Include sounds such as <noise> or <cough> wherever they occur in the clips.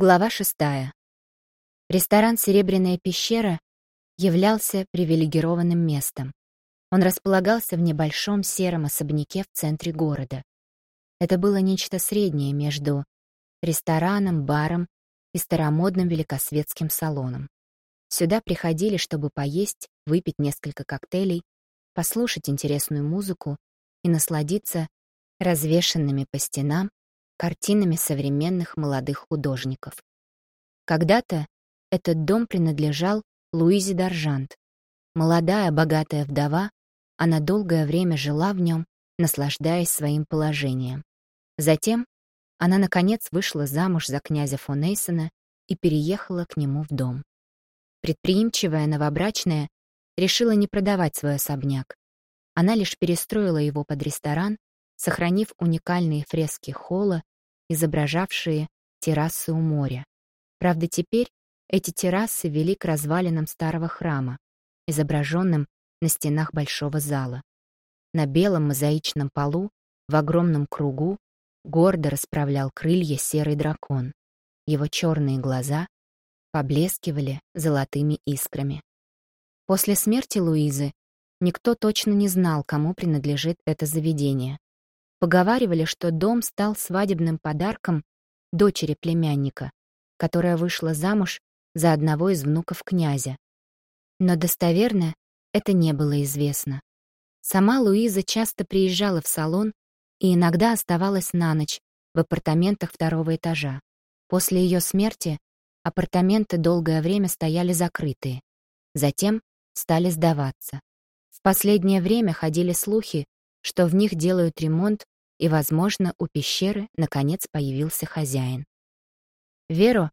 Глава шестая. Ресторан «Серебряная пещера» являлся привилегированным местом. Он располагался в небольшом сером особняке в центре города. Это было нечто среднее между рестораном, баром и старомодным великосветским салоном. Сюда приходили, чтобы поесть, выпить несколько коктейлей, послушать интересную музыку и насладиться развешанными по стенам картинами современных молодых художников. Когда-то этот дом принадлежал Луизе Д'Аржант. Молодая, богатая вдова, она долгое время жила в нем, наслаждаясь своим положением. Затем она, наконец, вышла замуж за князя фон Эйсона и переехала к нему в дом. Предприимчивая новобрачная решила не продавать свой особняк. Она лишь перестроила его под ресторан, сохранив уникальные фрески холла изображавшие террасы у моря. Правда, теперь эти террасы вели к развалинам старого храма, изображенным на стенах большого зала. На белом мозаичном полу, в огромном кругу, гордо расправлял крылья серый дракон. Его черные глаза поблескивали золотыми искрами. После смерти Луизы никто точно не знал, кому принадлежит это заведение. Поговаривали, что дом стал свадебным подарком дочери племянника, которая вышла замуж за одного из внуков князя. Но достоверно это не было известно. Сама Луиза часто приезжала в салон и иногда оставалась на ночь в апартаментах второго этажа. После ее смерти апартаменты долгое время стояли закрытые. Затем стали сдаваться. В последнее время ходили слухи, что в них делают ремонт, и, возможно, у пещеры наконец появился хозяин. Веро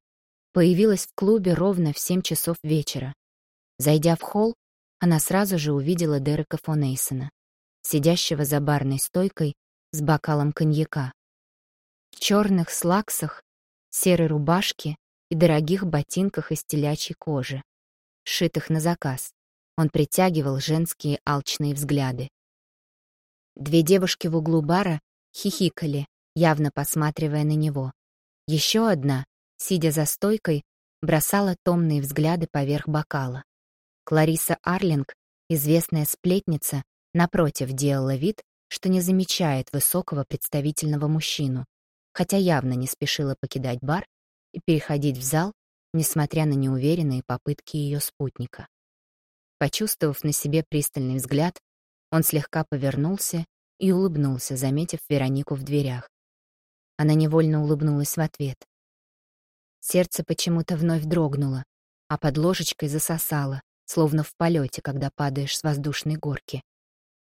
появилась в клубе ровно в 7 часов вечера. Зайдя в холл, она сразу же увидела Дерека фон Эйсона, сидящего за барной стойкой с бокалом коньяка. В черных слаксах, серой рубашке и дорогих ботинках из телячьей кожи, сшитых на заказ. Он притягивал женские алчные взгляды. Две девушки в углу бара хихикали, явно посматривая на него. Еще одна, сидя за стойкой, бросала томные взгляды поверх бокала. Клариса Арлинг, известная сплетница, напротив делала вид, что не замечает высокого представительного мужчину, хотя явно не спешила покидать бар и переходить в зал, несмотря на неуверенные попытки ее спутника. Почувствовав на себе пристальный взгляд, он слегка повернулся и улыбнулся, заметив Веронику в дверях. Она невольно улыбнулась в ответ. Сердце почему-то вновь дрогнуло, а под ложечкой засосало, словно в полете, когда падаешь с воздушной горки.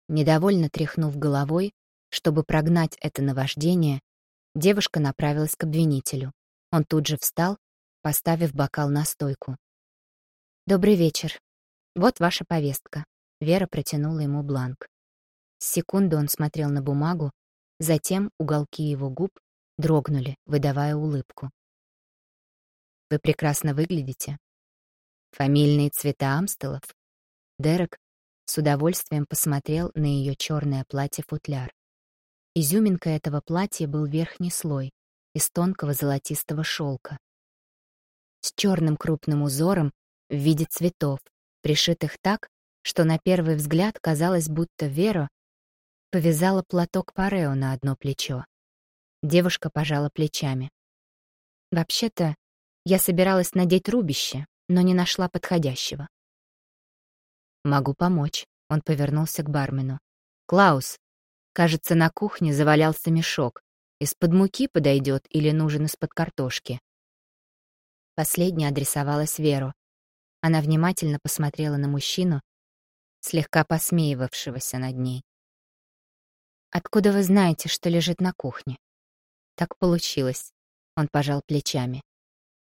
Недовольно тряхнув головой, чтобы прогнать это наваждение, девушка направилась к обвинителю. Он тут же встал, поставив бокал на стойку. «Добрый вечер. Вот ваша повестка». Вера протянула ему бланк. Секунду он смотрел на бумагу, затем уголки его губ дрогнули, выдавая улыбку. «Вы прекрасно выглядите. Фамильные цвета Амстелов?» Дерек с удовольствием посмотрел на ее черное платье-футляр. Изюминкой этого платья был верхний слой из тонкого золотистого шелка с черным крупным узором в виде цветов, пришитых так, что на первый взгляд казалось, будто Вера повязала платок парео на одно плечо. Девушка пожала плечами. «Вообще-то, я собиралась надеть рубище, но не нашла подходящего». «Могу помочь», — он повернулся к бармену. «Клаус, кажется, на кухне завалялся мешок. Из-под муки подойдет или нужен из-под картошки?» Последняя адресовалась Веру. Она внимательно посмотрела на мужчину, слегка посмеивавшегося над ней. «Откуда вы знаете, что лежит на кухне?» «Так получилось», — он пожал плечами.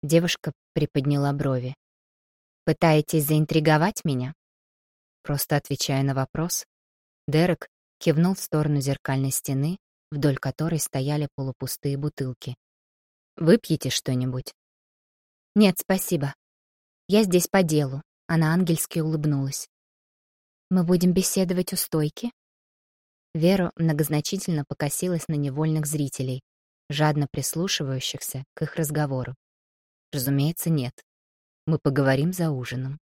Девушка приподняла брови. «Пытаетесь заинтриговать меня?» Просто отвечая на вопрос, Дерек кивнул в сторону зеркальной стены, вдоль которой стояли полупустые бутылки. «Выпьете что-нибудь?» «Нет, спасибо. Я здесь по делу», — она ангельски улыбнулась. «Мы будем беседовать у стойки?» Вера многозначительно покосилась на невольных зрителей, жадно прислушивающихся к их разговору. Разумеется, нет. Мы поговорим за ужином.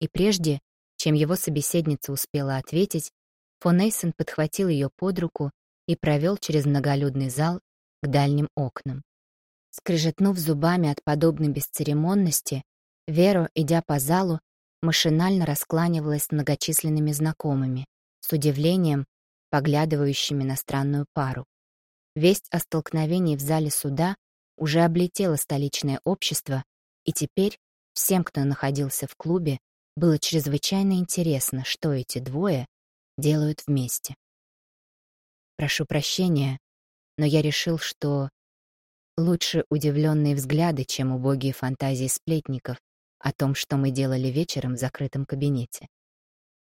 И прежде, чем его собеседница успела ответить, фон Эйсен подхватил ее под руку и провел через многолюдный зал к дальним окнам. Скрежетнув зубами от подобной бесцеремонности, Вера, идя по залу, машинально раскланивалась с многочисленными знакомыми, с удивлением, поглядывающими на странную пару. Весть о столкновении в зале суда уже облетела столичное общество, и теперь всем, кто находился в клубе, было чрезвычайно интересно, что эти двое делают вместе. Прошу прощения, но я решил, что лучше удивленные взгляды, чем убогие фантазии сплетников о том, что мы делали вечером в закрытом кабинете.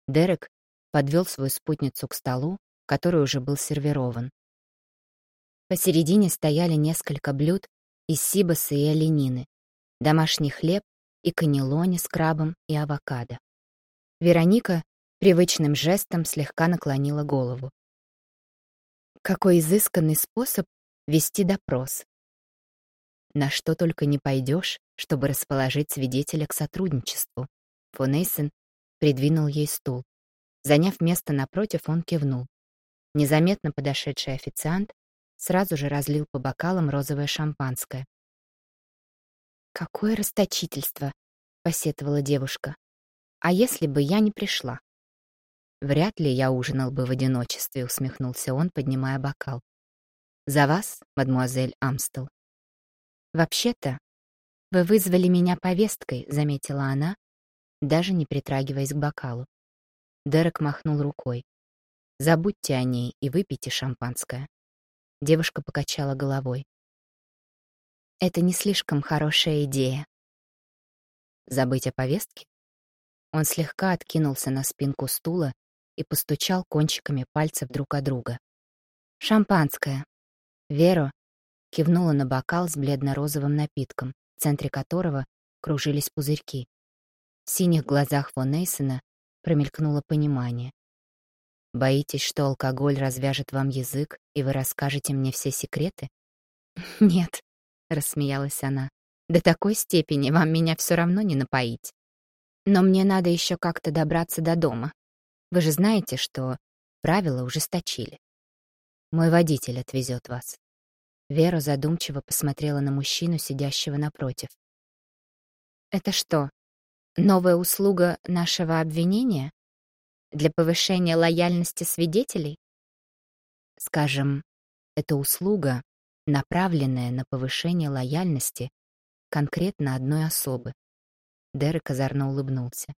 Дерек подвел свою спутницу к столу, который уже был сервирован. Посередине стояли несколько блюд из сибаса и оленины, домашний хлеб и каннелони с крабом и авокадо. Вероника привычным жестом слегка наклонила голову. Какой изысканный способ вести допрос. На что только не пойдешь, чтобы расположить свидетеля к сотрудничеству. Фон Эйсен придвинул ей стул. Заняв место напротив, он кивнул. Незаметно подошедший официант сразу же разлил по бокалам розовое шампанское. «Какое расточительство!» — посетовала девушка. «А если бы я не пришла?» «Вряд ли я ужинал бы в одиночестве», — усмехнулся он, поднимая бокал. «За вас, мадмуазель Амстел». «Вообще-то, вы вызвали меня повесткой», — заметила она, даже не притрагиваясь к бокалу. Дерек махнул рукой. «Забудьте о ней и выпейте шампанское». Девушка покачала головой. «Это не слишком хорошая идея». «Забыть о повестке?» Он слегка откинулся на спинку стула и постучал кончиками пальцев друг о друга. «Шампанское». Веро кивнула на бокал с бледно-розовым напитком, в центре которого кружились пузырьки. В синих глазах фон Эйсена промелькнуло понимание. «Боитесь, что алкоголь развяжет вам язык, и вы расскажете мне все секреты?» <laughs> «Нет», — рассмеялась она, — «до такой степени вам меня все равно не напоить. Но мне надо еще как-то добраться до дома. Вы же знаете, что правила ужесточили. Мой водитель отвезет вас. Вера задумчиво посмотрела на мужчину, сидящего напротив. Это что, новая услуга нашего обвинения? Для повышения лояльности свидетелей? Скажем, это услуга, направленная на повышение лояльности конкретно одной особы. Дерек озорно улыбнулся.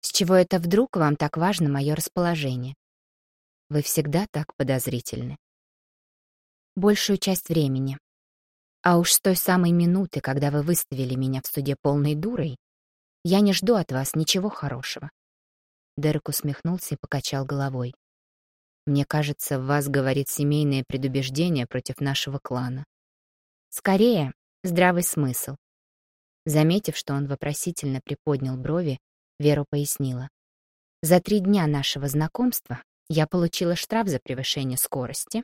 С чего это вдруг вам так важно мое расположение? Вы всегда так подозрительны. Большую часть времени. А уж с той самой минуты, когда вы выставили меня в суде полной дурой, я не жду от вас ничего хорошего. Дерек усмехнулся и покачал головой. Мне кажется, в вас говорит семейное предубеждение против нашего клана. Скорее, здравый смысл. Заметив, что он вопросительно приподнял брови, Вера пояснила. За три дня нашего знакомства я получила штраф за превышение скорости,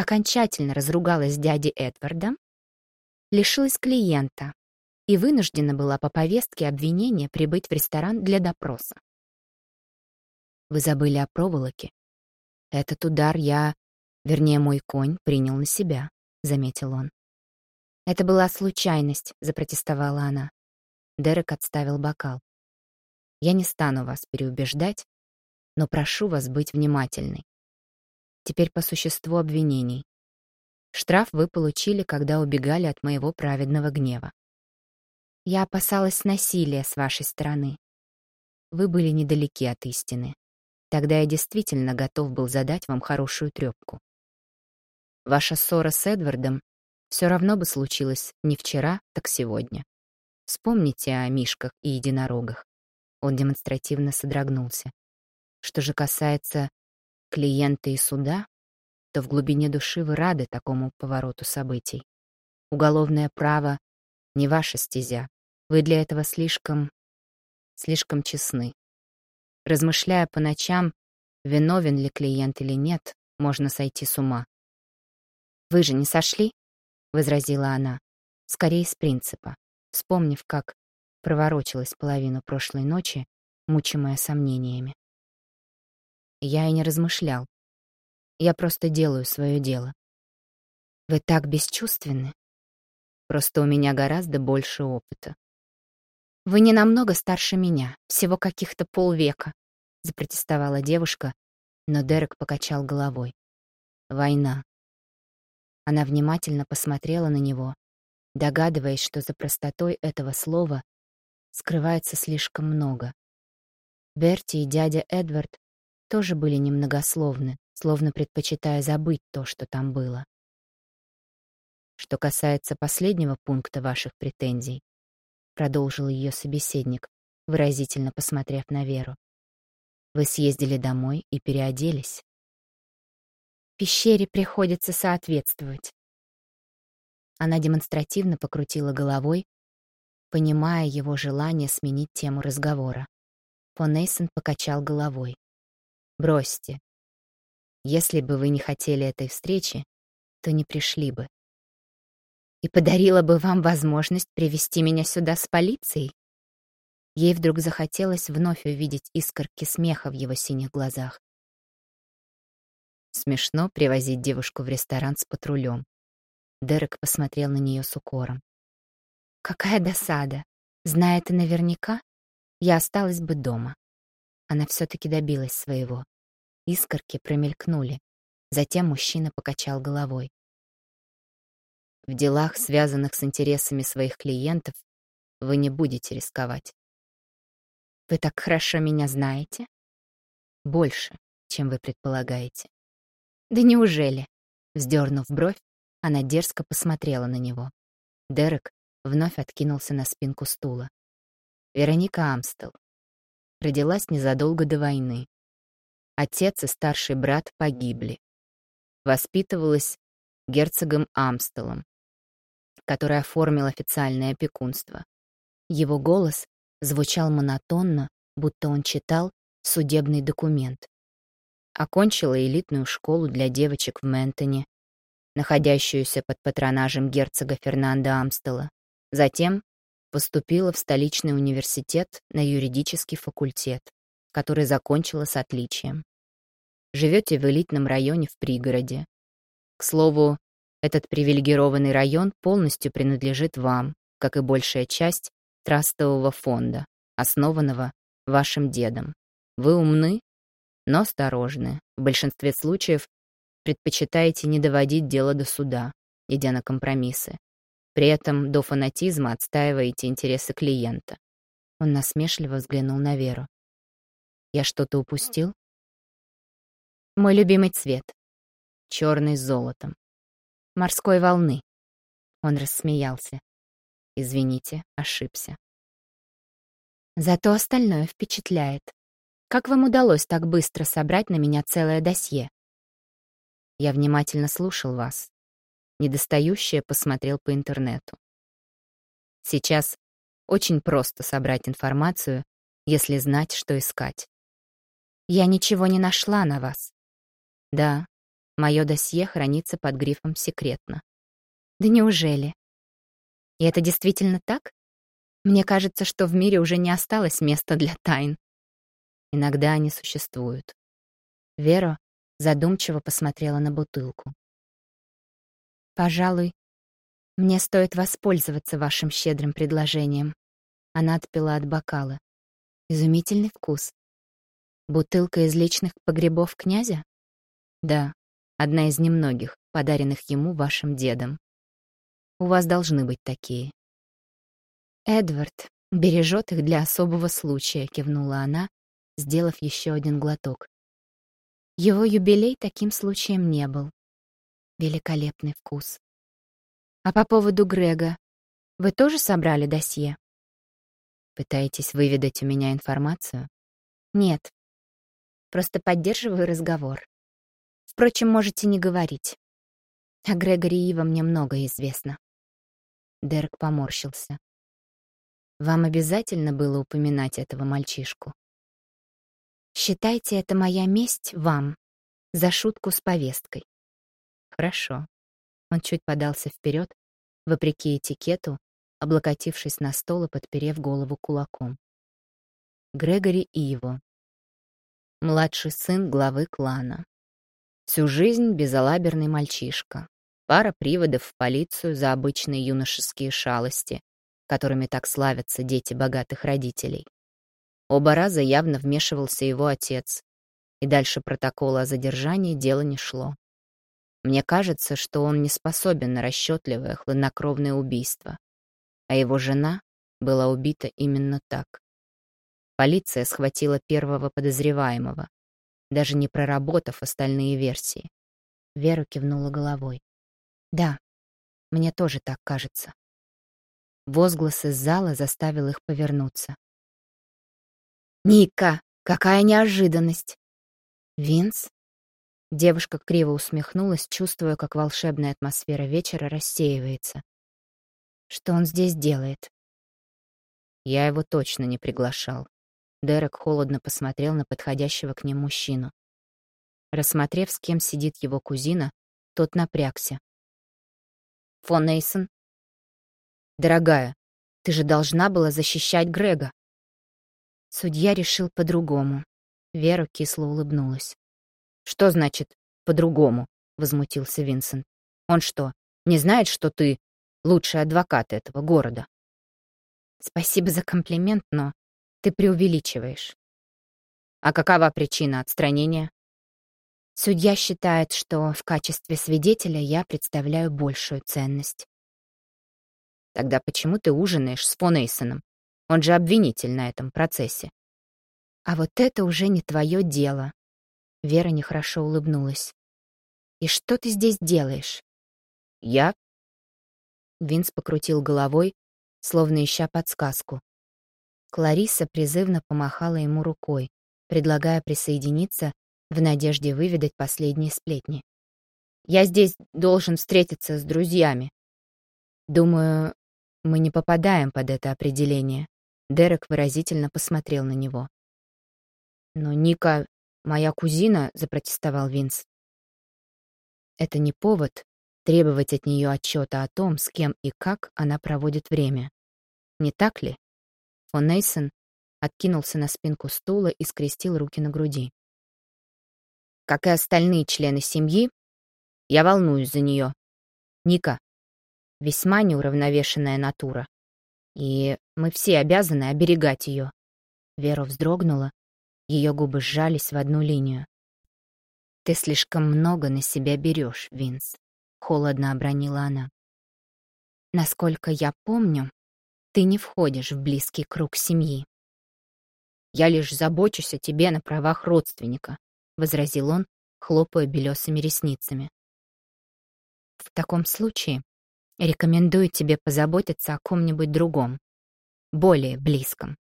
окончательно разругалась с дядей Эдвардом, лишилась клиента и вынуждена была по повестке обвинения прибыть в ресторан для допроса. Вы забыли о проволоке. Этот удар я, вернее, мой конь принял на себя, заметил он. Это была случайность, запротестовала она. Дерек отставил бокал. Я не стану вас переубеждать, но прошу вас быть внимательной. Теперь по существу обвинений. Штраф вы получили, когда убегали от моего праведного гнева. Я опасалась насилия с вашей стороны. Вы были недалеки от истины. Тогда я действительно готов был задать вам хорошую трёпку. Ваша ссора с Эдвардом все равно бы случилась не вчера, так сегодня. Вспомните о мишках и единорогах. Он демонстративно содрогнулся. Что же касается клиента и суда, то в глубине души вы рады такому повороту событий. Уголовное право — не ваша стезя. Вы для этого слишком... слишком честны. Размышляя по ночам, виновен ли клиент или нет, можно сойти с ума. «Вы же не сошли?» — возразила она. Скорее, с принципа, вспомнив, как проворочилась половину прошлой ночи, мучимая сомнениями. Я и не размышлял. Я просто делаю свое дело. Вы так бесчувственны. Просто у меня гораздо больше опыта. Вы не намного старше меня, всего каких-то полвека, запротестовала девушка, но Дерек покачал головой. Война. Она внимательно посмотрела на него, догадываясь, что за простотой этого слова скрывается слишком много. Берти и дядя Эдвард тоже были немногословны, словно предпочитая забыть то, что там было. Что касается последнего пункта ваших претензий, продолжил ее собеседник, выразительно посмотрев на Веру. Вы съездили домой и переоделись. Пещере приходится соответствовать. Она демонстративно покрутила головой, понимая его желание сменить тему разговора. Фон покачал головой. «Бросьте. Если бы вы не хотели этой встречи, то не пришли бы. И подарила бы вам возможность привести меня сюда с полицией?» Ей вдруг захотелось вновь увидеть искорки смеха в его синих глазах. Смешно привозить девушку в ресторан с патрулем. Дерек посмотрел на нее с укором. Какая досада. Зная это наверняка, я осталась бы дома. Она все-таки добилась своего. Искорки промелькнули. Затем мужчина покачал головой. В делах, связанных с интересами своих клиентов, вы не будете рисковать. Вы так хорошо меня знаете? Больше, чем вы предполагаете. Да неужели? Вздернув бровь, она дерзко посмотрела на него. Дерек вновь откинулся на спинку стула. Вероника Амстел. Родилась незадолго до войны. Отец и старший брат погибли. Воспитывалась герцогом Амстелом, который оформил официальное опекунство. Его голос звучал монотонно, будто он читал судебный документ. Окончила элитную школу для девочек в Ментоне, находящуюся под патронажем герцога Фернандо Амстела. Затем поступила в столичный университет на юридический факультет, который закончила с отличием. Живете в элитном районе в пригороде. К слову, этот привилегированный район полностью принадлежит вам, как и большая часть трастового фонда, основанного вашим дедом. Вы умны, но осторожны. В большинстве случаев предпочитаете не доводить дело до суда, идя на компромиссы. При этом до фанатизма отстаиваете интересы клиента. Он насмешливо взглянул на Веру. Я что-то упустил? Мой любимый цвет. Черный с золотом. Морской волны. Он рассмеялся. Извините, ошибся. Зато остальное впечатляет. Как вам удалось так быстро собрать на меня целое досье? Я внимательно слушал вас. Недостающее посмотрел по интернету. Сейчас очень просто собрать информацию, если знать, что искать. Я ничего не нашла на вас. Да, мое досье хранится под грифом «секретно». Да неужели? И это действительно так? Мне кажется, что в мире уже не осталось места для тайн. Иногда они существуют. Вера задумчиво посмотрела на бутылку. «Пожалуй, мне стоит воспользоваться вашим щедрым предложением». Она отпила от бокала. Изумительный вкус. Бутылка из личных погребов князя? Да, одна из немногих, подаренных ему вашим дедом. У вас должны быть такие. Эдвард бережет их для особого случая, кивнула она, сделав еще один глоток. Его юбилей таким случаем не был. Великолепный вкус. А по поводу Грега, вы тоже собрали досье? Пытаетесь выведать у меня информацию? Нет. Просто поддерживаю разговор. Впрочем, можете не говорить. О Грегори Ива мне много известно. Дерек поморщился. Вам обязательно было упоминать этого мальчишку? Считайте это моя месть вам за шутку с повесткой. Хорошо. Он чуть подался вперед, вопреки этикету, облокотившись на стол и подперев голову кулаком. Грегори Иво. Младший сын главы клана. Всю жизнь безалаберный мальчишка. Пара приводов в полицию за обычные юношеские шалости, которыми так славятся дети богатых родителей. Оба раза явно вмешивался его отец, и дальше протокола о задержании дело не шло. Мне кажется, что он не способен на расчетливое, хладнокровное убийство, а его жена была убита именно так. Полиция схватила первого подозреваемого, даже не проработав остальные версии. Вера кивнула головой. «Да, мне тоже так кажется». Возглас из зала заставил их повернуться. «Ника, какая неожиданность!» «Винс?» Девушка криво усмехнулась, чувствуя, как волшебная атмосфера вечера рассеивается. «Что он здесь делает?» Я его точно не приглашал. Дерек холодно посмотрел на подходящего к ним мужчину. Рассмотрев, с кем сидит его кузина, тот напрягся. «Фон Эйсон?» «Дорогая, ты же должна была защищать Грега». Судья решил по-другому. Вера кисло улыбнулась. «Что значит «по-другому»?» — возмутился Винсент. «Он что, не знает, что ты лучший адвокат этого города?» «Спасибо за комплимент, но ты преувеличиваешь». «А какова причина отстранения?» Судья считает, что в качестве свидетеля я представляю большую ценность. Тогда почему ты ужинаешь с фон Эйсоном? Он же обвинитель на этом процессе. А вот это уже не твое дело. Вера нехорошо улыбнулась. И что ты здесь делаешь? Я? Винс покрутил головой, словно ища подсказку. Клариса призывно помахала ему рукой, предлагая присоединиться в надежде выведать последние сплетни. «Я здесь должен встретиться с друзьями». «Думаю, мы не попадаем под это определение». Дерек выразительно посмотрел на него. «Но Ника, моя кузина», — запротестовал Винс. «Это не повод требовать от нее отчета о том, с кем и как она проводит время. Не так ли?» Фон Нейсон откинулся на спинку стула и скрестил руки на груди. «Как и остальные члены семьи, я волнуюсь за нее. Ника — весьма неуравновешенная натура, и мы все обязаны оберегать ее». Вера вздрогнула, ее губы сжались в одну линию. «Ты слишком много на себя берешь, Винс», — холодно обронила она. «Насколько я помню, ты не входишь в близкий круг семьи. «Я лишь забочусь о тебе на правах родственника», — возразил он, хлопая белесыми ресницами. «В таком случае рекомендую тебе позаботиться о ком-нибудь другом, более близком».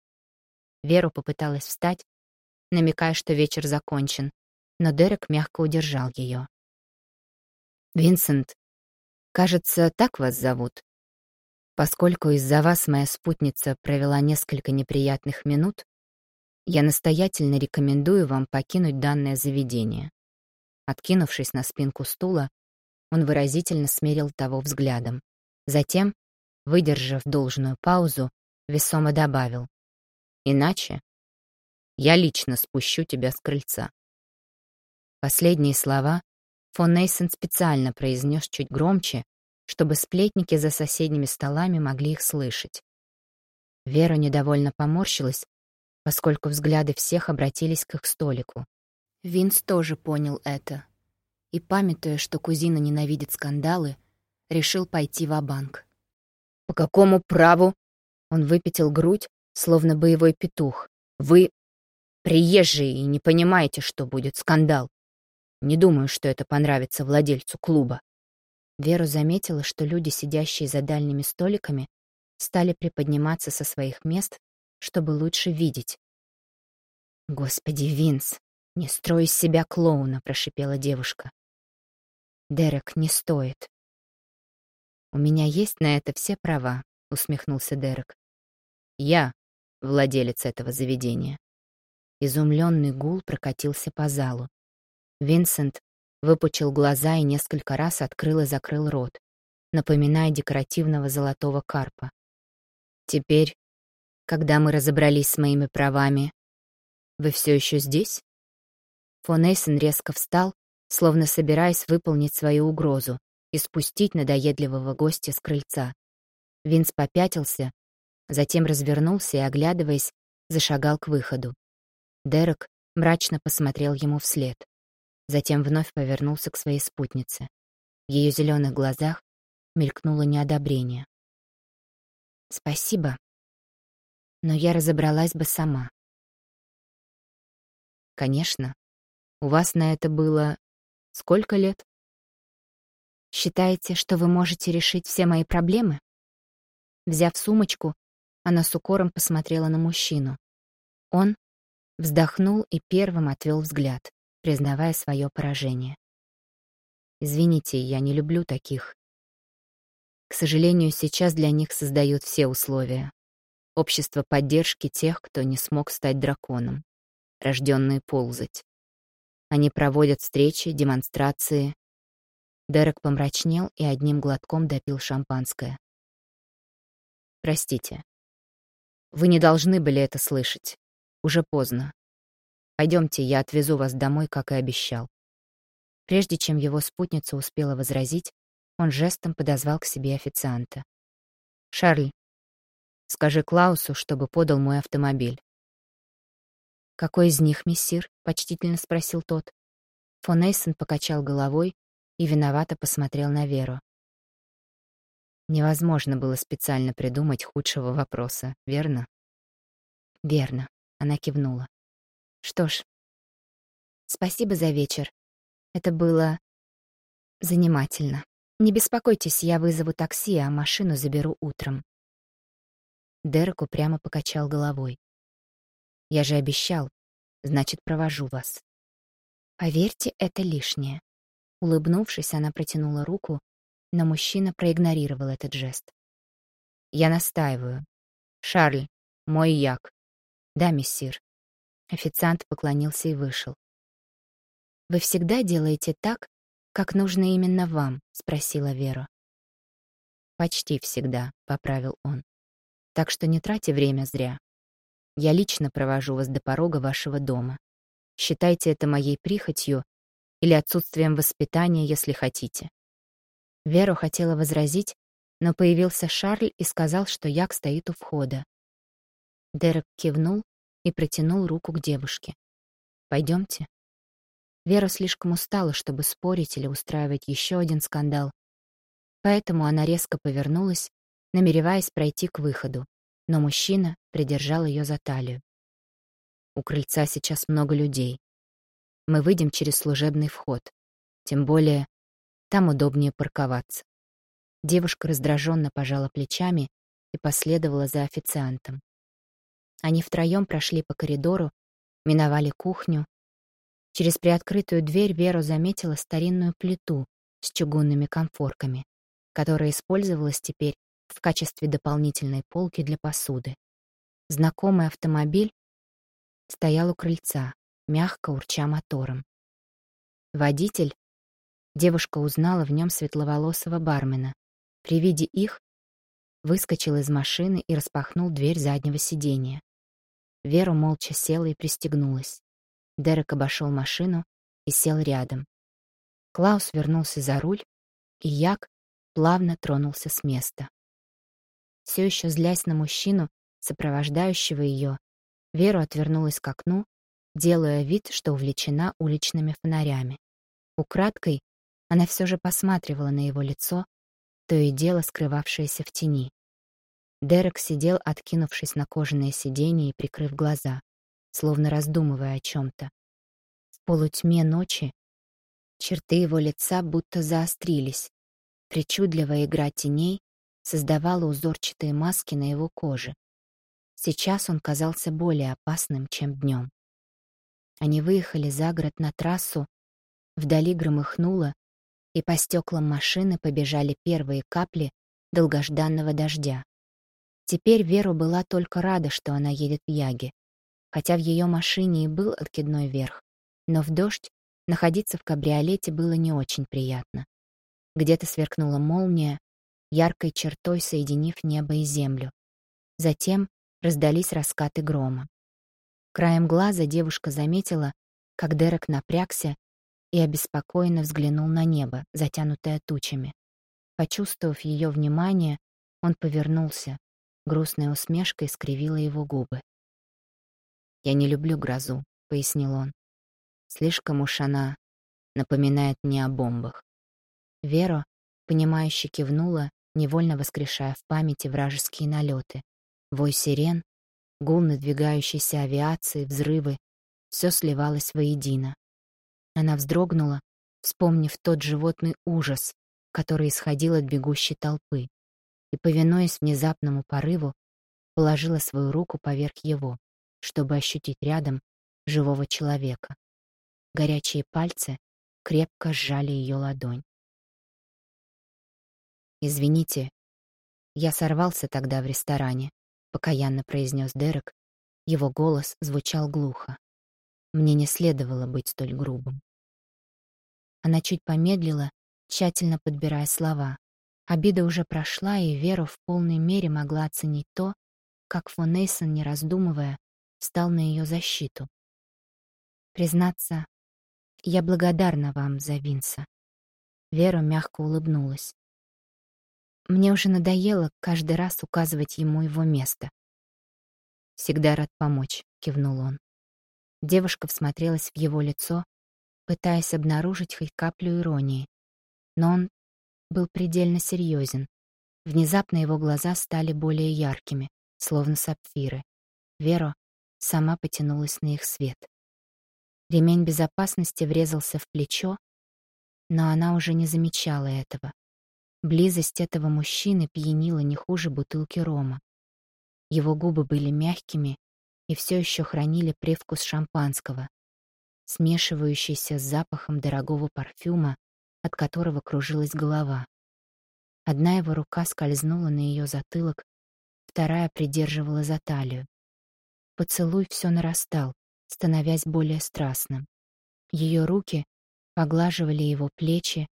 Вера попыталась встать, намекая, что вечер закончен, но Дерек мягко удержал ее. «Винсент, кажется, так вас зовут?» Поскольку из-за вас моя спутница провела несколько неприятных минут, я настоятельно рекомендую вам покинуть данное заведение. Откинувшись на спинку стула, он выразительно смерил того взглядом. Затем, выдержав должную паузу, весомо добавил. «Иначе я лично спущу тебя с крыльца». Последние слова фон Нейсон специально произнес чуть громче, чтобы сплетники за соседними столами могли их слышать. Вера недовольно поморщилась, поскольку взгляды всех обратились к их столику. Винс тоже понял это. И, памятуя, что кузина ненавидит скандалы, решил пойти в банк «По какому праву?» Он выпятил грудь, словно боевой петух. «Вы приезжие и не понимаете, что будет скандал. Не думаю, что это понравится владельцу клуба». Вера заметила, что люди, сидящие за дальними столиками, стали приподниматься со своих мест, чтобы лучше видеть. «Господи, Винс, не строй из себя клоуна», — прошипела девушка. «Дерек, не стоит». «У меня есть на это все права», — усмехнулся Дерек. «Я владелец этого заведения». Изумленный гул прокатился по залу. Винсент выпучил глаза и несколько раз открыл и закрыл рот. напоминая декоративного золотого карпа. «Теперь, когда мы разобрались с моими правами, вы все еще здесь?» Фон Эйсен резко встал, словно собираясь выполнить свою угрозу и спустить надоедливого гостя с крыльца. Винс попятился, затем развернулся и, оглядываясь, зашагал к выходу. Дерек мрачно посмотрел ему вслед. Затем вновь повернулся к своей спутнице. В ее зеленых глазах мелькнуло неодобрение. «Спасибо, но я разобралась бы сама». «Конечно. У вас на это было... сколько лет?» «Считаете, что вы можете решить все мои проблемы?» Взяв сумочку, она с укором посмотрела на мужчину. Он вздохнул и первым отвел взгляд, признавая свое поражение. «Извините, я не люблю таких. К сожалению, сейчас для них создают все условия. Общество поддержки тех, кто не смог стать драконом, рожденные ползать. Они проводят встречи, демонстрации. Дерек помрачнел и одним глотком допил шампанское. «Простите, вы не должны были это слышать. Уже поздно. Пойдемте, я отвезу вас домой, как и обещал. Прежде чем его спутница успела возразить, он жестом подозвал к себе официанта. «Шарль, скажи Клаусу, чтобы подал мой автомобиль». «Какой из них, мессир?» — почтительно спросил тот. Фон Эйсон покачал головой и виновато посмотрел на Веру. Невозможно было специально придумать худшего вопроса, верно? Верно, она кивнула. Что ж, спасибо за вечер. Это было занимательно. Не беспокойтесь, я вызову такси, а машину заберу утром. Дерек упрямо покачал головой. Я же обещал, значит, провожу вас. Поверьте, это лишнее. Улыбнувшись, она протянула руку, но мужчина проигнорировал этот жест. «Я настаиваю. Шарль, мой як». «Да, мессир». Официант поклонился и вышел. «Вы всегда делаете так, как нужно именно вам?» — спросила Вера. «Почти всегда», — поправил он. «Так что не тратьте время зря. Я лично провожу вас до порога вашего дома. Считайте это моей прихотью или отсутствием воспитания, если хотите. Вера хотела возразить, но появился Шарль и сказал, что Як стоит у входа. Дерек кивнул и протянул руку к девушке. «Пойдемте». Вера слишком устала, чтобы спорить или устраивать еще один скандал, поэтому она резко повернулась, намереваясь пройти к выходу, но мужчина придержал ее за талию. «У крыльца сейчас много людей. Мы выйдем через служебный вход. Тем более там удобнее парковаться. Девушка раздраженно пожала плечами и последовала за официантом. Они втроем прошли по коридору, миновали кухню. Через приоткрытую дверь Вера заметила старинную плиту с чугунными конфорками, которая использовалась теперь в качестве дополнительной полки для посуды. Знакомый автомобиль стоял у крыльца, мягко урча мотором. Водитель, Девушка узнала в нем светловолосого бармена. При виде их выскочил из машины и распахнул дверь заднего сиденья. Вера молча села и пристегнулась. Дерек обошел машину и сел рядом. Клаус вернулся за руль, и Як плавно тронулся с места. Все еще злясь на мужчину, сопровождающего ее, Вера отвернулась к окну, делая вид, что увлечена уличными фонарями. Украдкой она все же посматривала на его лицо, то и дело скрывавшееся в тени. Дерек сидел, откинувшись на кожаное сиденье и прикрыв глаза, словно раздумывая о чем-то. В полутьме ночи черты его лица будто заострились. Причудливая игра теней создавала узорчатые маски на его коже. Сейчас он казался более опасным, чем днем. Они выехали за город на трассу, вдали громыхнуло, и по стеклам машины побежали первые капли долгожданного дождя. Теперь Веру была только рада, что она едет в Яге. Хотя в ее машине и был откидной верх, но в дождь находиться в кабриолете было не очень приятно. Где-то сверкнула молния, яркой чертой соединив небо и землю. Затем раздались раскаты грома. Краем глаза девушка заметила, как Дерек напрягся и обеспокоенно взглянул на небо, затянутое тучами. Почувствовав ее внимание, он повернулся. Грустная усмешка искривила его губы. «Я не люблю грозу», — пояснил он. «Слишком уж она напоминает мне о бомбах». Вера, понимающе кивнула, невольно воскрешая в памяти вражеские налеты. Вой сирен, гул надвигающейся авиации, взрывы — все сливалось воедино. Она вздрогнула, вспомнив тот животный ужас, который исходил от бегущей толпы, и, повинуясь внезапному порыву, положила свою руку поверх его, чтобы ощутить рядом живого человека. Горячие пальцы крепко сжали ее ладонь. «Извините, я сорвался тогда в ресторане», — покаянно произнес Дерек. Его голос звучал глухо. Мне не следовало быть столь грубым. Она чуть помедлила, тщательно подбирая слова. Обида уже прошла, и Вера в полной мере могла оценить то, как фон Эйсон, не раздумывая, стал на ее защиту. Признаться, я благодарна вам за Винса. Вера мягко улыбнулась. Мне уже надоело каждый раз указывать ему его место. «Всегда рад помочь», — кивнул он. Девушка всмотрелась в его лицо, пытаясь обнаружить хоть каплю иронии. Но он был предельно серьезен. Внезапно его глаза стали более яркими, словно сапфиры. Вера сама потянулась на их свет. Ремень безопасности врезался в плечо, но она уже не замечала этого. Близость этого мужчины пьянила не хуже бутылки рома. Его губы были мягкими и все еще хранили привкус шампанского, смешивающийся с запахом дорогого парфюма, от которого кружилась голова. Одна его рука скользнула на ее затылок, вторая придерживала за талию. Поцелуй все нарастал, становясь более страстным. Ее руки поглаживали его плечи,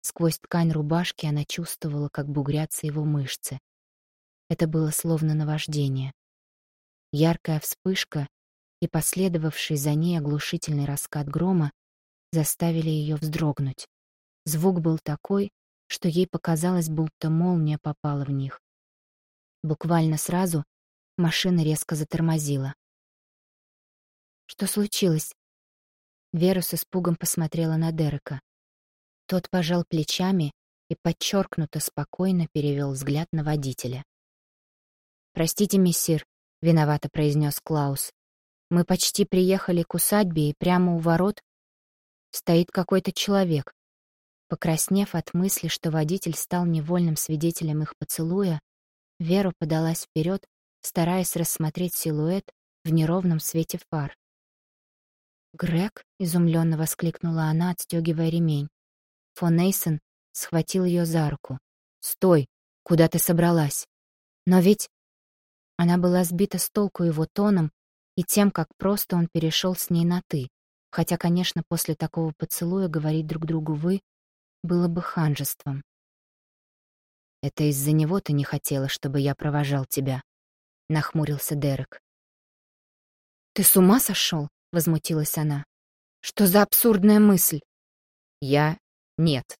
Сквозь ткань рубашки она чувствовала, как бугрятся его мышцы. Это было словно наваждение. Яркая вспышка и последовавший за ней оглушительный раскат грома заставили ее вздрогнуть. Звук был такой, что ей показалось, будто молния попала в них. Буквально сразу машина резко затормозила. «Что случилось?» Вера с испугом посмотрела на Дерека. Тот пожал плечами и подчеркнуто спокойно перевел взгляд на водителя. «Простите, мессир», — виновато произнес Клаус. «Мы почти приехали к усадьбе, и прямо у ворот стоит какой-то человек». Покраснев от мысли, что водитель стал невольным свидетелем их поцелуя, Вера подалась вперед, стараясь рассмотреть силуэт в неровном свете фар. «Грег?» — изумленно воскликнула она, отстегивая ремень. Фон Эйсон схватил ее за руку. «Стой! Куда ты собралась?» «Но ведь...» Она была сбита с толку его тоном и тем, как просто он перешел с ней на «ты», хотя, конечно, после такого поцелуя говорить друг другу «вы» было бы ханжеством. «Это из-за него ты не хотела, чтобы я провожал тебя», — нахмурился Дерек. «Ты с ума сошел?» — возмутилась она. «Что за абсурдная мысль?» «Я нет.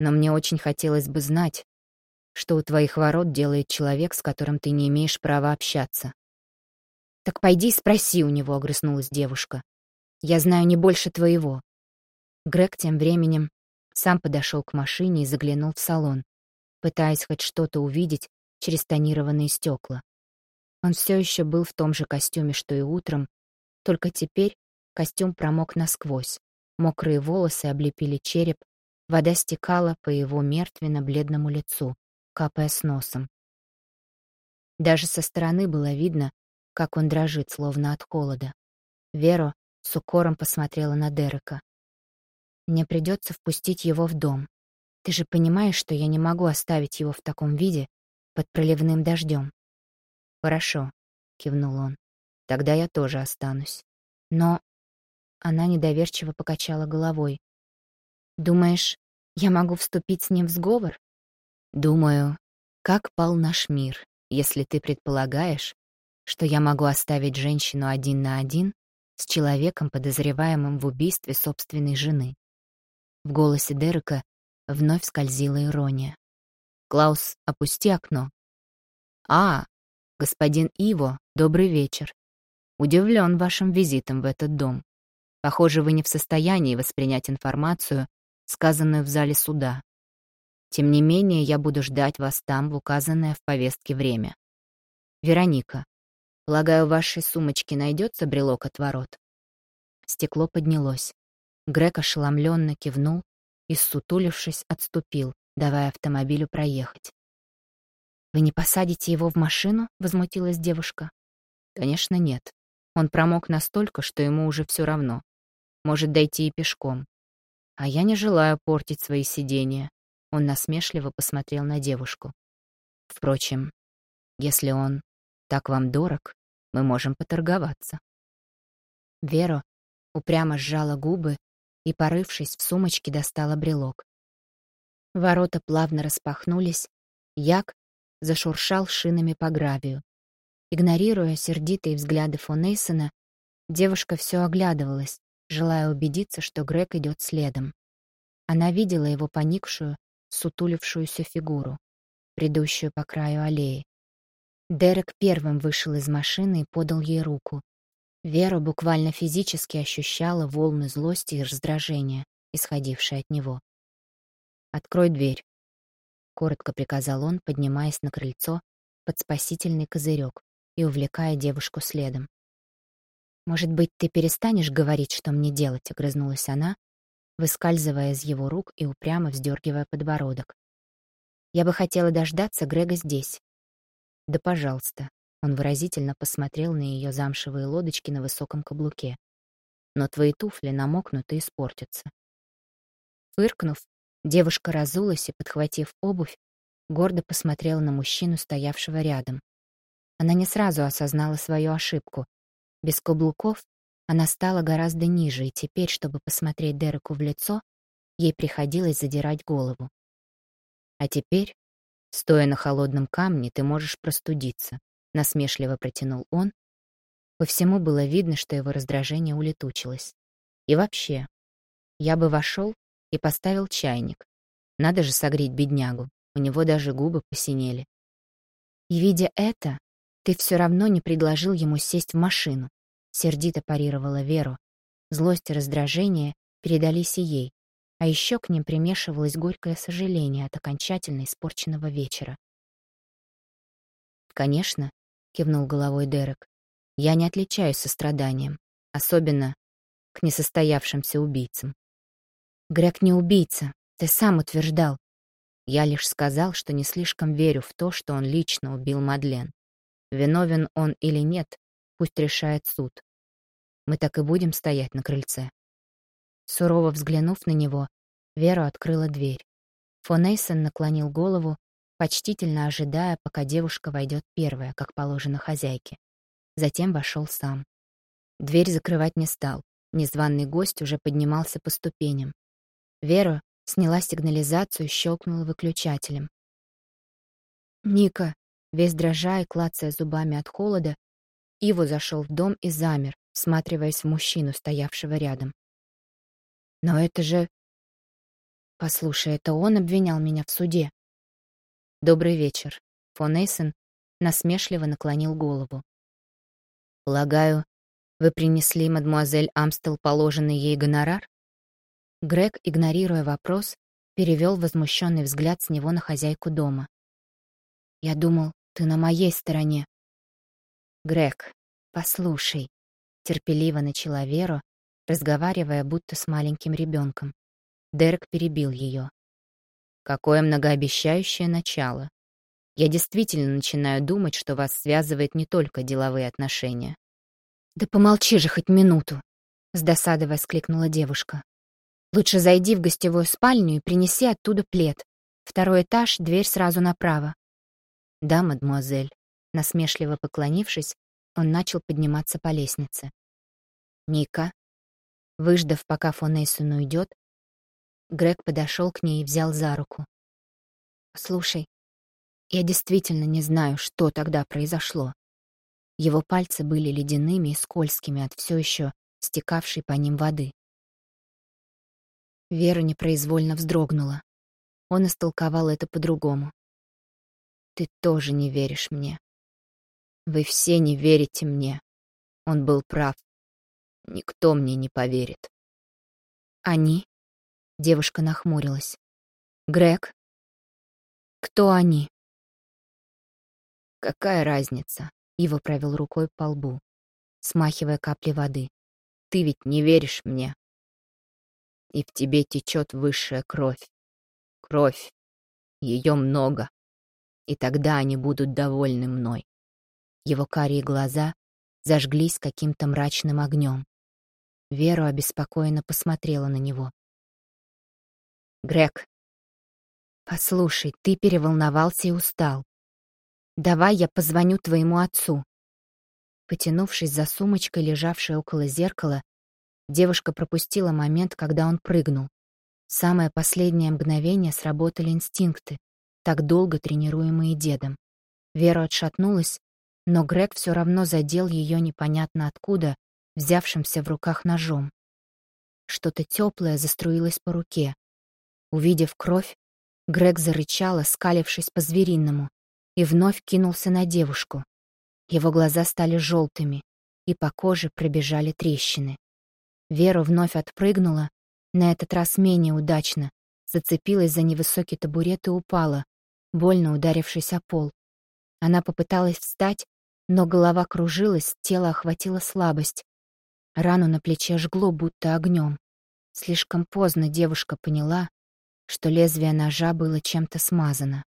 Но мне очень хотелось бы знать, что у твоих ворот делает человек, с которым ты не имеешь права общаться. «Так пойди и спроси у него», — огрызнулась девушка. «Я знаю не больше твоего». Грег тем временем сам подошел к машине и заглянул в салон, пытаясь хоть что-то увидеть через тонированные стекла. Он все еще был в том же костюме, что и утром, только теперь костюм промок насквозь. Мокрые волосы облепили череп, вода стекала по его мертвенно-бледному лицу, капая с носом. Даже со стороны было видно, как он дрожит, словно от холода. Вера с укором посмотрела на Дерека. «Мне придется впустить его в дом. Ты же понимаешь, что я не могу оставить его в таком виде под проливным дождем?» «Хорошо», — кивнул он. «Тогда я тоже останусь. Но она недоверчиво покачала головой. «Думаешь, я могу вступить с ним в сговор?» Думаю, как пал наш мир, если ты предполагаешь, что я могу оставить женщину один на один с человеком, подозреваемым в убийстве собственной жены. В голосе Дерека вновь скользила ирония. «Клаус, опусти окно». «А, господин Иво, добрый вечер. Удивлен вашим визитом в этот дом. Похоже, вы не в состоянии воспринять информацию, сказанную в зале суда. Тем не менее, я буду ждать вас там в указанное в повестке время. Вероника, полагаю, в вашей сумочке найдется брелок от ворот?» Стекло поднялось. Грег ошеломленно кивнул и, сутулившись, отступил, давая автомобилю проехать. «Вы не посадите его в машину?» — возмутилась девушка. «Конечно, нет. Он промок настолько, что ему уже все равно. Может дойти и пешком. А я не желаю портить свои сидения». Он насмешливо посмотрел на девушку. «Впрочем, если он так вам дорог, мы можем поторговаться». Вера упрямо сжала губы и, порывшись в сумочке, достала брелок. Ворота плавно распахнулись, Як зашуршал шинами по гравию. Игнорируя сердитые взгляды фон Эйсона, девушка все оглядывалась, желая убедиться, что Грег идет следом. Она видела его поникшую, сутулившуюся фигуру, бредущую по краю аллеи. Дерек первым вышел из машины и подал ей руку. Вера буквально физически ощущала волны злости и раздражения, исходившие от него. «Открой дверь», — коротко приказал он, поднимаясь на крыльцо под спасительный козырек и увлекая девушку следом. «Может быть, ты перестанешь говорить, что мне делать?» — огрызнулась она, выскальзывая из его рук и упрямо вздергивая подбородок. «Я бы хотела дождаться Грега здесь». «Да, пожалуйста», он выразительно посмотрел на ее замшевые лодочки на высоком каблуке. «Но твои туфли намокнут и испортятся». Фыркнув, девушка разулась и, подхватив обувь, гордо посмотрела на мужчину, стоявшего рядом. Она не сразу осознала свою ошибку. Без каблуков она стала гораздо ниже, и теперь, чтобы посмотреть Дереку в лицо, ей приходилось задирать голову. А теперь, стоя на холодном камне, ты можешь простудиться. — насмешливо протянул он. По всему было видно, что его раздражение улетучилось. И вообще, я бы вошел и поставил чайник. Надо же согреть беднягу, у него даже губы посинели. И, видя это, ты все равно не предложил ему сесть в машину, сердито парировала Веру. Злость и раздражение передались и ей, а еще к ним примешивалось горькое сожаление от окончательно испорченного вечера. Конечно, — кивнул головой Дерек. «Я не отличаюсь состраданием, особенно к несостоявшимся убийцам». «Грег не убийца, ты сам утверждал». Я лишь сказал, что не слишком верю в то, что он лично убил Мадлен. Виновен он или нет, пусть решает суд. Мы так и будем стоять на крыльце. Сурово взглянув на него, Вера открыла дверь. Фон Эйсон наклонил голову почтительно ожидая, пока девушка войдет первая, как положено хозяйке. Затем вошел сам. Дверь закрывать не стал. Незваный гость уже поднимался по ступеням. Вера сняла сигнализацию и щелкнула выключателем. «Ника!» Весь дрожа и клацая зубами от холода, Иво зашел в дом и замер, всматриваясь в мужчину, стоявшего рядом. «Но это же...» «Послушай, это он обвинял меня в суде», «Добрый вечер». Фон Эйсен насмешливо наклонил голову. «Полагаю, вы принесли мадмуазель Амстел положенный ей гонорар?» Грег, игнорируя вопрос, перевел возмущенный взгляд с него на хозяйку дома. «Я думал, ты на моей стороне». «Грег, послушай», — терпеливо начала Вера, разговаривая будто с маленьким ребенком. Дерек перебил ее. Какое многообещающее начало. Я действительно начинаю думать, что вас связывает не только деловые отношения. «Да помолчи же хоть минуту!» — с досадой воскликнула девушка. «Лучше зайди в гостевую спальню и принеси оттуда плед. Второй этаж, дверь сразу направо». «Да, мадемуазель». Насмешливо поклонившись, он начал подниматься по лестнице. «Ника». Выждав, пока фон Эйсон уйдет, Грег подошел к ней и взял за руку. «Слушай, я действительно не знаю, что тогда произошло». Его пальцы были ледяными и скользкими от все еще стекавшей по ним воды. Вера непроизвольно вздрогнула. Он истолковал это по-другому. «Ты тоже не веришь мне. Вы все не верите мне. Он был прав. Никто мне не поверит». «Они?» — девушка нахмурилась. «Грег?» «Кто они?» «Какая разница?» — Ива провел рукой по лбу, смахивая капли воды. «Ты ведь не веришь мне. И в тебе течет высшая кровь кровь. Ее много. И тогда они будут довольны мной. Его карие глаза зажглись каким-то мрачным огнем. Вера обеспокоенно посмотрела на него. «Грег, послушай, ты переволновался и устал. Давай я позвоню твоему отцу». Потянувшись за сумочкой, лежавшей около зеркала, девушка пропустила момент, когда он прыгнул самое последнее мгновение сработали инстинкты, так долго тренируемые дедом. Вера отшатнулась, но Грег все равно задел ее непонятно откуда, взявшимся в руках ножом. Что-то теплое заструилось по руке. Увидев кровь, Грег зарычал, оскалившись по-звериному, и вновь кинулся на девушку. Его глаза стали желтыми, и по коже пробежали трещины. Вера вновь отпрыгнула, на этот раз менее удачно. Зацепилась за невысокий табурет и упала, больно ударившись о пол. Она попыталась встать, но голова кружилась, тело охватило слабость. Рану на плече жгло, будто огнем. Слишком поздно девушка поняла, что лезвие ножа было чем-то смазано.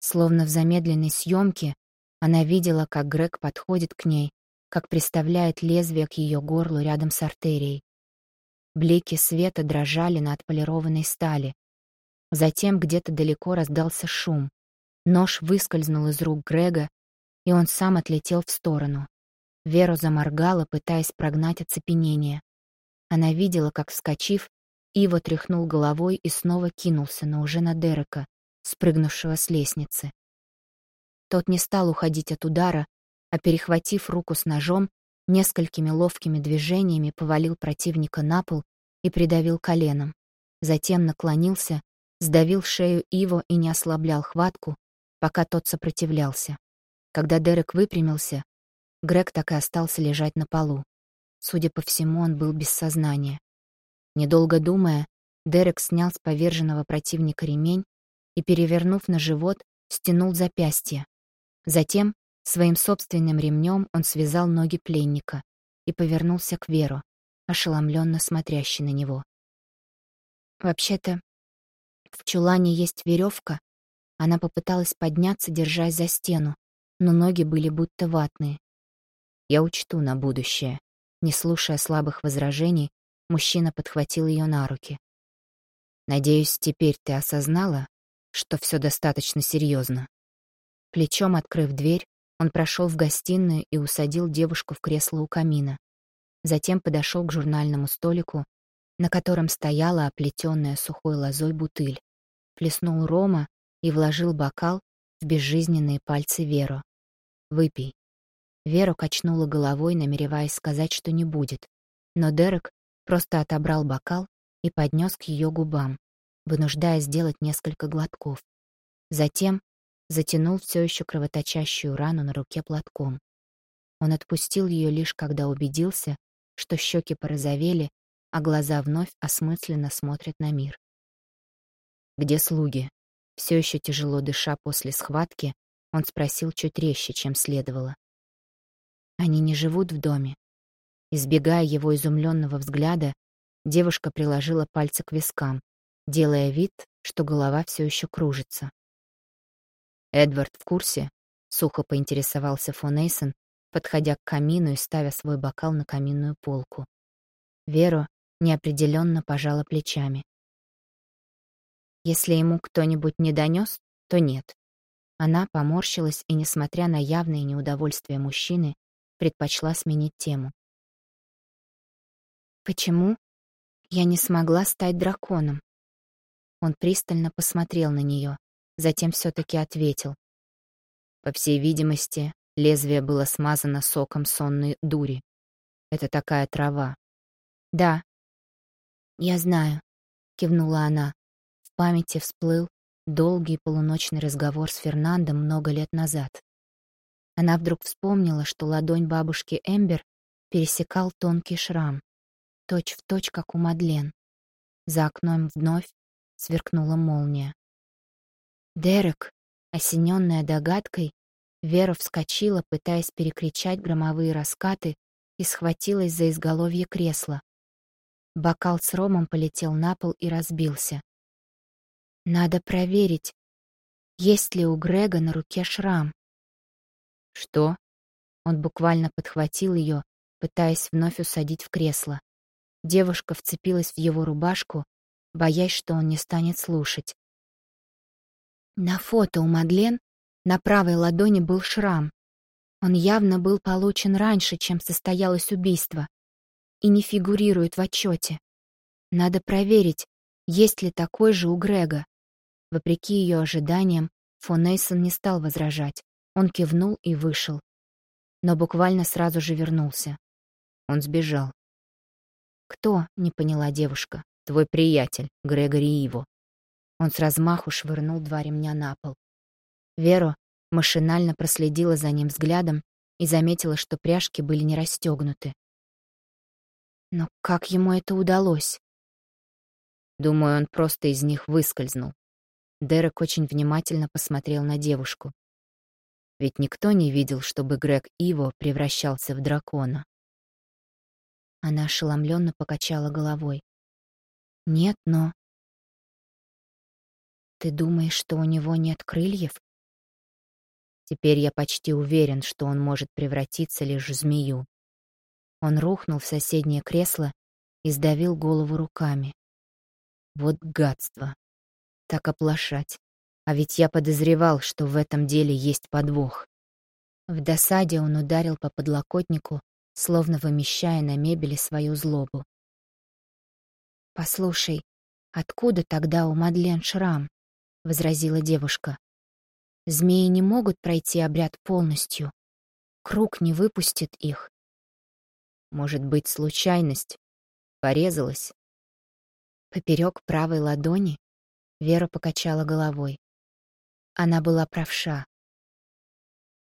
Словно в замедленной съемке она видела, как Грег подходит к ней, как приставляет лезвие к ее горлу рядом с артерией. Блики света дрожали на отполированной стали. Затем где-то далеко раздался шум. Нож выскользнул из рук Грега, и он сам отлетел в сторону. Вера заморгала, пытаясь прогнать оцепенение. Она видела, как, вскочив, Ива тряхнул головой и снова кинулся, но уже на Дерека, спрыгнувшего с лестницы. Тот не стал уходить от удара, а, перехватив руку с ножом, несколькими ловкими движениями повалил противника на пол и придавил коленом. Затем наклонился, сдавил шею Иво и не ослаблял хватку, пока тот сопротивлялся. Когда Дерек выпрямился, Грег так и остался лежать на полу. Судя по всему, он был без сознания. Недолго думая, Дерек снял с поверженного противника ремень и, перевернув на живот, стянул запястье. Затем Своим собственным ремнем он связал ноги пленника и повернулся к Веру, ошеломленно смотрящей на него. Вообще-то, в чулане есть веревка. Она попыталась подняться, держась за стену, но ноги были будто ватные. Я учту на будущее. Не слушая слабых возражений, мужчина подхватил ее на руки. Надеюсь, теперь ты осознала, что все достаточно серьезно. Плечом открыв дверь, он прошел в гостиную и усадил девушку в кресло у камина. Затем подошел к журнальному столику, на котором стояла оплетенная сухой лозой бутыль, плеснул рома и вложил бокал в безжизненные пальцы Веру. «Выпей». Вера качнула головой, намереваясь сказать, что не будет. Но Дерек просто отобрал бокал и поднес к ее губам, вынуждая сделать несколько глотков. Затем затянул все еще кровоточащую рану на руке платком. Он отпустил ее лишь когда убедился, что щеки порозовели, а глаза вновь осмысленно смотрят на мир. «Где слуги?» Все еще тяжело дыша после схватки, он спросил чуть резче, чем следовало. «Они не живут в доме». Избегая его изумленного взгляда, девушка приложила пальцы к вискам, делая вид, что голова все еще кружится. «Эдвард в курсе?» — сухо поинтересовался фон Эйсон, подходя к камину и ставя свой бокал на каминную полку. Веру неопределенно пожала плечами. Если ему кто-нибудь не донес, то нет. Она поморщилась и, несмотря на явное неудовольствие мужчины, предпочла сменить тему. «Почему я не смогла стать драконом?» Он пристально посмотрел на нее, затем все-таки ответил. По всей видимости, лезвие было смазано соком сонной дури. Это такая трава. Да. Я знаю, кивнула она. В памяти всплыл долгий полуночный разговор с Фернандом много лет назад. Она вдруг вспомнила, что ладонь бабушки Эмбер пересекал тонкий шрам, точь в точь, как у Мадлен. За окном вновь сверкнула молния. Дерек, осененная догадкой, Вера вскочила, пытаясь перекричать громовые раскаты, и схватилась за изголовье кресла. Бокал с ромом полетел на пол и разбился. Надо проверить, есть ли у Грега на руке шрам. Что? Он буквально подхватил ее, пытаясь вновь усадить в кресло. Девушка вцепилась в его рубашку, боясь, что он не станет слушать. На фото у Мадлен на правой ладони был шрам. Он явно был получен раньше, чем состоялось убийство, и не фигурирует в отчете. Надо проверить, есть ли такой же у Грега. Вопреки ее ожиданиям, фон Эйсон не стал возражать. Он кивнул и вышел. Но буквально сразу же вернулся. Он сбежал. «Кто?» — не поняла девушка. «Твой приятель, Грегори Иво». Он с размаху швырнул два ремня на пол. Веру машинально проследила за ним взглядом и заметила, что пряжки были не расстегнуты. Но как ему это удалось? Думаю, он просто из них выскользнул. Дерек очень внимательно посмотрел на девушку. Ведь никто не видел, чтобы Грег Иво превращался в дракона. Она ошеломленно покачала головой. «Нет, но...» «Ты думаешь, что у него нет крыльев?» Теперь я почти уверен, что он может превратиться лишь в змею. Он рухнул в соседнее кресло и сдавил голову руками. Вот гадство. Так оплошать. А ведь я подозревал, что в этом деле есть подвох. В досаде он ударил по подлокотнику, словно вымещая на мебели свою злобу. «Послушай, откуда тогда у Мадлен шрам?» — возразила девушка. Змеи не могут пройти обряд полностью. Круг не выпустит их. Может быть, случайность. Порезалась. Поперек правой ладони Вера покачала головой. Она была правша.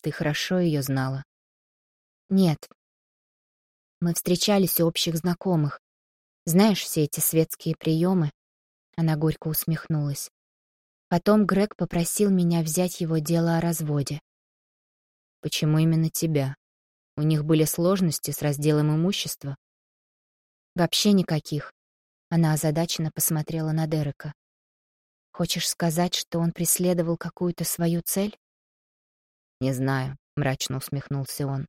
Ты хорошо ее знала? Нет. Мы встречались у общих знакомых. Знаешь, все эти светские приемы? Она горько усмехнулась. Потом Грег попросил меня взять его дело о разводе. Почему именно тебя? У них были сложности с разделом имущества? Вообще никаких. Она озадаченно посмотрела на Дерека. Хочешь сказать, что он преследовал какую-то свою цель? Не знаю, мрачно усмехнулся он.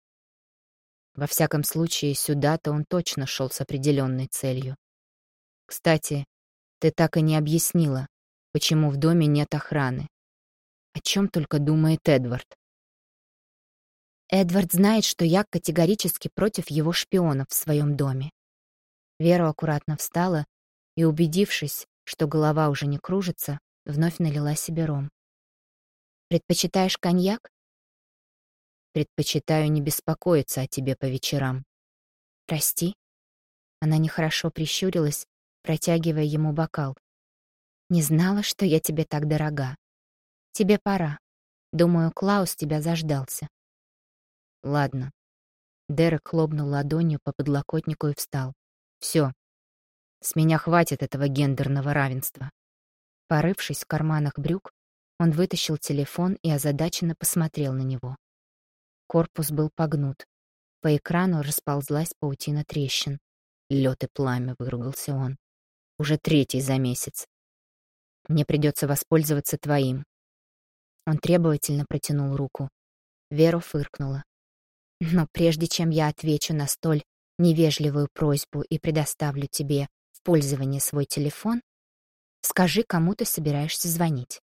Во всяком случае, сюда-то он точно шел с определенной целью. Кстати, ты так и не объяснила, почему в доме нет охраны. О чем только думает Эдвард. Эдвард знает, что я категорически против его шпионов в своем доме. Вера аккуратно встала и, убедившись, что голова уже не кружится, вновь налила себе ром. «Предпочитаешь коньяк?» «Предпочитаю не беспокоиться о тебе по вечерам». «Прости». Она нехорошо прищурилась, протягивая ему бокал. Не знала, что я тебе так дорога. Тебе пора. Думаю, Клаус тебя заждался. Ладно. Дерек хлопнул ладонью по подлокотнику и встал. Все. С меня хватит этого гендерного равенства. Порывшись в карманах брюк, он вытащил телефон и озадаченно посмотрел на него. Корпус был погнут. По экрану расползлась паутина трещин. Лед и пламя, выругался он. Уже третий за месяц. Мне придется воспользоваться твоим». Он требовательно протянул руку. Вера фыркнула. «Но прежде чем я отвечу на столь невежливую просьбу и предоставлю тебе в пользование свой телефон, скажи, кому ты собираешься звонить».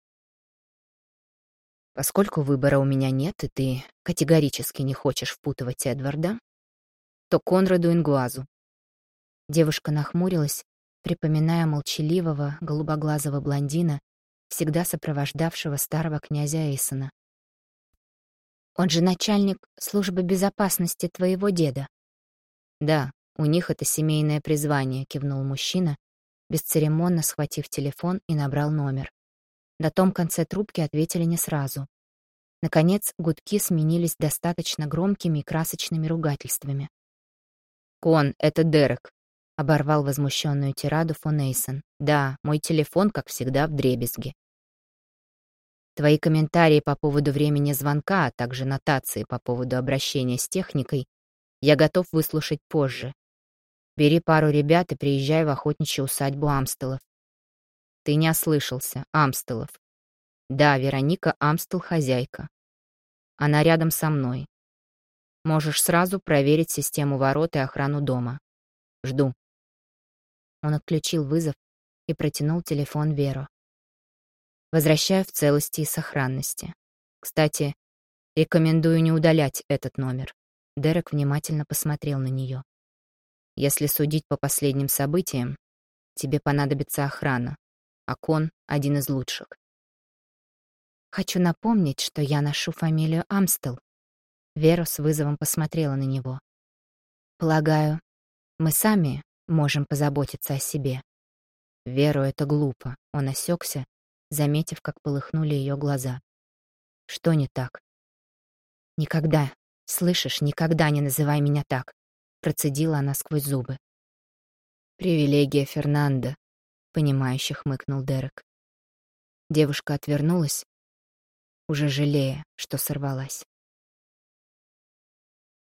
Поскольку выбора у меня нет, и ты категорически не хочешь впутывать Эдварда, то Конраду Ингуазу. Девушка нахмурилась, припоминая молчаливого, голубоглазого блондина всегда сопровождавшего старого князя Эйсона. «Он же начальник службы безопасности твоего деда». «Да, у них это семейное призвание», — кивнул мужчина, бесцеремонно схватив телефон и набрал номер. На том конце трубки ответили не сразу. Наконец, гудки сменились достаточно громкими и красочными ругательствами. «Кон, это Дерек», — оборвал возмущенную тираду фон Эйсон. «Да, мой телефон, как всегда, в дребезге». Твои комментарии по поводу времени звонка, а также нотации по поводу обращения с техникой я готов выслушать позже. Бери пару ребят и приезжай в охотничью усадьбу Амстелов. Ты не ослышался, Амстелов. Да, Вероника Амстел хозяйка. Она рядом со мной. Можешь сразу проверить систему ворот и охрану дома. Жду. Он отключил вызов и протянул телефон Веру. Возвращаю в целости и сохранности. Кстати, рекомендую не удалять этот номер. Дерек внимательно посмотрел на нее. Если судить по последним событиям, тебе понадобится охрана, а Кон — один из лучших. Хочу напомнить, что я ношу фамилию Амстел. Вера с вызовом посмотрела на него. Полагаю, мы сами можем позаботиться о себе. Веру это глупо. Он осекся, заметив, как полыхнули ее глаза. Что не так? Никогда, слышишь, никогда не называй меня так. Процедила она сквозь зубы. «Привилегия Фернанда», — понимающе хмыкнул Дерек. Девушка отвернулась, уже жалея, что сорвалась.